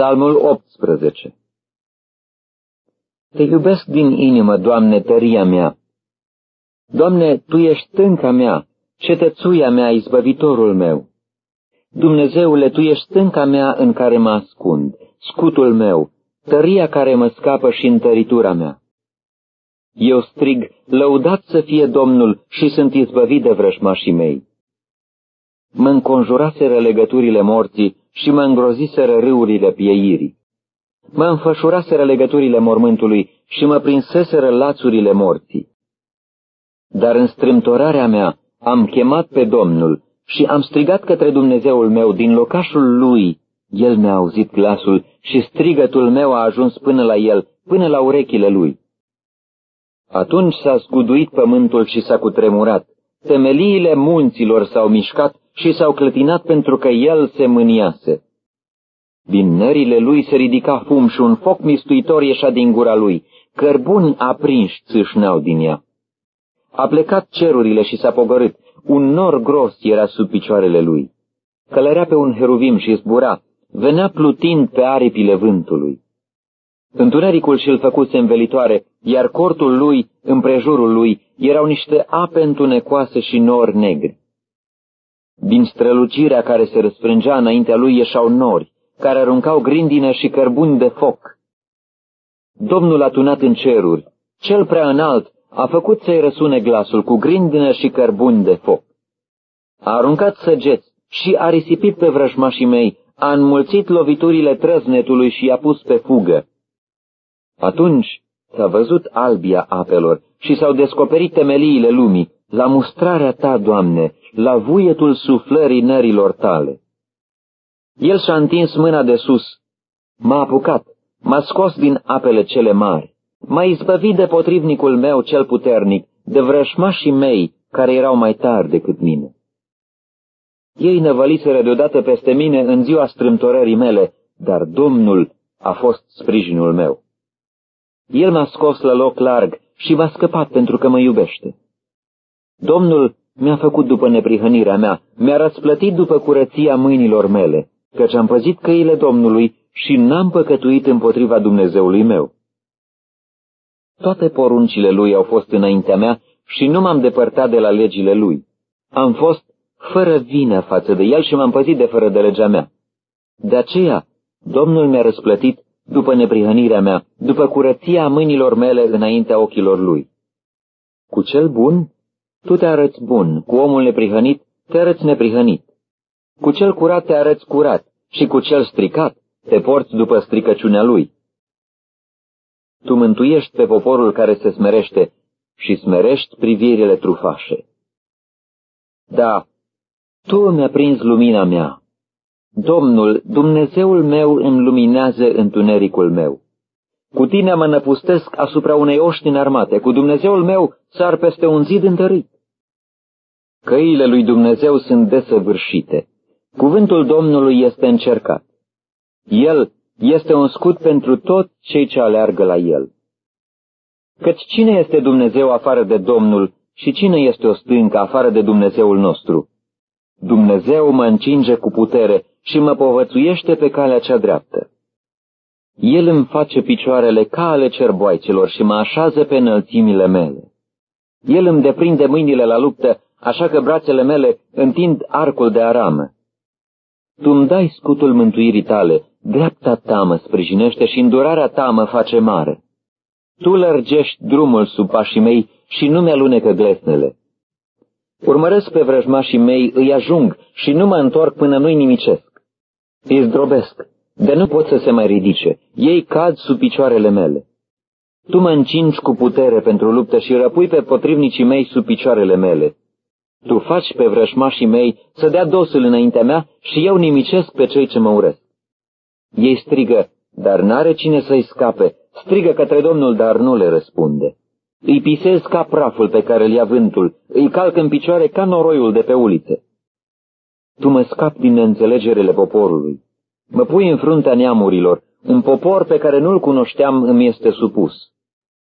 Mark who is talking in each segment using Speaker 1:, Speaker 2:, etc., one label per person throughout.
Speaker 1: Psalmul 18 Te iubesc din inimă, Doamne, tăria mea. Doamne, Tu ești stânca mea, cetățuia mea, izbăvitorul meu. Dumnezeule, Tu ești stânca mea în care mă ascund, scutul meu, tăria care mă scapă și întăritura mea. Eu strig, lăudat să fie Domnul și sunt izbăvit de vrășmașii mei. Mă înconjuraseră legăturile morții și mă îngroziseră râurile pieirii. Mă înfășuraseră legăturile mormântului și mă prinseseră lațurile morții. Dar în strâmtorarea mea am chemat pe Domnul și am strigat către Dumnezeul meu din locașul lui. El mi-a auzit glasul și strigătul meu a ajuns până la el, până la urechile lui. Atunci s-a scuduit pământul și s-a cutremurat. Temeliile munților s-au mișcat și s-au clătinat pentru că el se mâniase. Din nările lui se ridica fum și un foc mistuitor ieșea din gura lui, cărbuni aprinși țâșneau din ea. A plecat cerurile și s-a pogorât, un nor gros era sub picioarele lui. Călărea pe un heruvim și zbura, venea plutind pe aripile vântului. Întunericul și-l făcuse învelitoare, iar cortul lui, împrejurul lui, erau niște ape întunecoase și nori negri. Din strălucirea care se răsfrângea înaintea lui ieșau nori, care aruncau grindină și cărbuni de foc. Domnul a tunat în ceruri, cel prea înalt a făcut să-i răsune glasul cu grindină și cărbuni de foc. A aruncat săgeți și a risipit pe vrăjmașii mei, a înmulțit loviturile trăznetului și i-a pus pe fugă. Atunci s-a văzut albia apelor și s-au descoperit temeliile lumii, la mustrarea ta, Doamne, la vuietul suflării nărilor tale. El și-a întins mâna de sus, m-a apucat, m-a scos din apele cele mari, m-a izbăvit de potrivnicul meu cel puternic, de vrășmașii mei care erau mai tari decât mine. Ei năvăliseră deodată peste mine în ziua strâmtorării mele, dar Domnul a fost sprijinul meu. El m-a scos la loc larg și m-a scăpat pentru că mă iubește. Domnul mi-a făcut după neprihănirea mea, mi-a răsplătit după curăția mâinilor mele, căci am păzit căile Domnului și n-am păcătuit împotriva Dumnezeului meu. Toate poruncile lui au fost înaintea mea și nu m-am depărtat de la legile lui. Am fost fără vină față de el și m-am păzit de fără de legea mea. De aceea, Domnul mi-a răsplătit după neprihănirea mea, după curăția mâinilor mele înaintea ochilor lui. Cu cel bun, tu te arăți bun, cu omul neprihănit, te arăți neprihănit. Cu cel curat te arăți curat și cu cel stricat te porți după stricăciunea lui. Tu mântuiești pe poporul care se smerește și smerești privirile trufașe. Da, tu îmi prins lumina mea. Domnul, Dumnezeul meu îmi luminează întunericul meu. Cu tine mă năpustesc asupra unei oști înarmate, cu Dumnezeul meu sar peste un zid întărit. Căile lui Dumnezeu sunt desăvârșite. Cuvântul Domnului este încercat. El este un scut pentru tot cei ce aleargă la el. Căci cine este Dumnezeu afară de Domnul și cine este o stâncă afară de Dumnezeul nostru? Dumnezeu mă încinge cu putere și mă povățuiește pe calea cea dreaptă. El îmi face picioarele ca ale cerboaicelor și mă așează pe înălțimile mele. El îmi deprinde mâinile la luptă, așa că brațele mele întind arcul de aramă. Tu îmi dai scutul mântuirii tale, dreapta ta mă sprijinește și îndurarea ta mă face mare. Tu lărgești drumul sub pașii mei și nu mi-alunecă glesnele. Urmăresc pe vrăjmașii mei, îi ajung și nu mă întorc până nu-i nimicesc. Îi zdrobesc, de nu pot să se mai ridice, ei cad sub picioarele mele. Tu mă încingi cu putere pentru luptă și răpui pe potrivnicii mei sub picioarele mele. Tu faci pe vrășmașii mei să dea dosul înaintea mea și eu nimicesc pe cei ce mă urăsc. Ei strigă, dar n-are cine să-i scape, strigă către Domnul, dar nu le răspunde. Îi pisez ca praful pe care îl ia vântul, îi calc în picioare ca noroiul de pe ulițe. Tu mă scapi din neînțelegerele poporului. Mă pui în fruntea neamurilor, un popor pe care nu-l cunoșteam îmi este supus.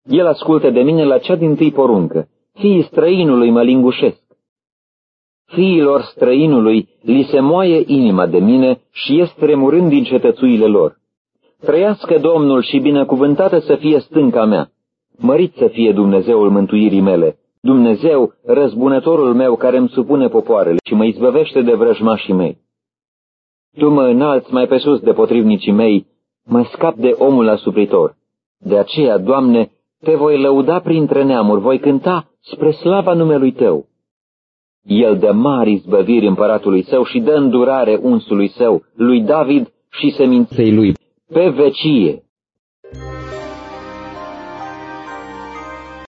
Speaker 1: El ascultă de mine la cea din tâi poruncă, fiii străinului mă lingușesc. Fiilor străinului li se moaie inima de mine și este tremurând din cetățuile lor. Trăiască Domnul și binecuvântată să fie stânca mea. Mărit să fie Dumnezeul mântuirii mele, Dumnezeu, răzbunătorul meu care îmi supune popoarele și mă izbăvește de vrăjmașii mei. Tu mă înalți mai pe sus de potrivnicii mei, mă scap de omul asupritor. De aceea, Doamne, te voi lăuda printre neamuri, voi cânta spre slava numelui Tău. El dă mari izbăviri împăratului său și dă îndurare unsului său, lui David și seminței lui, pe vecie.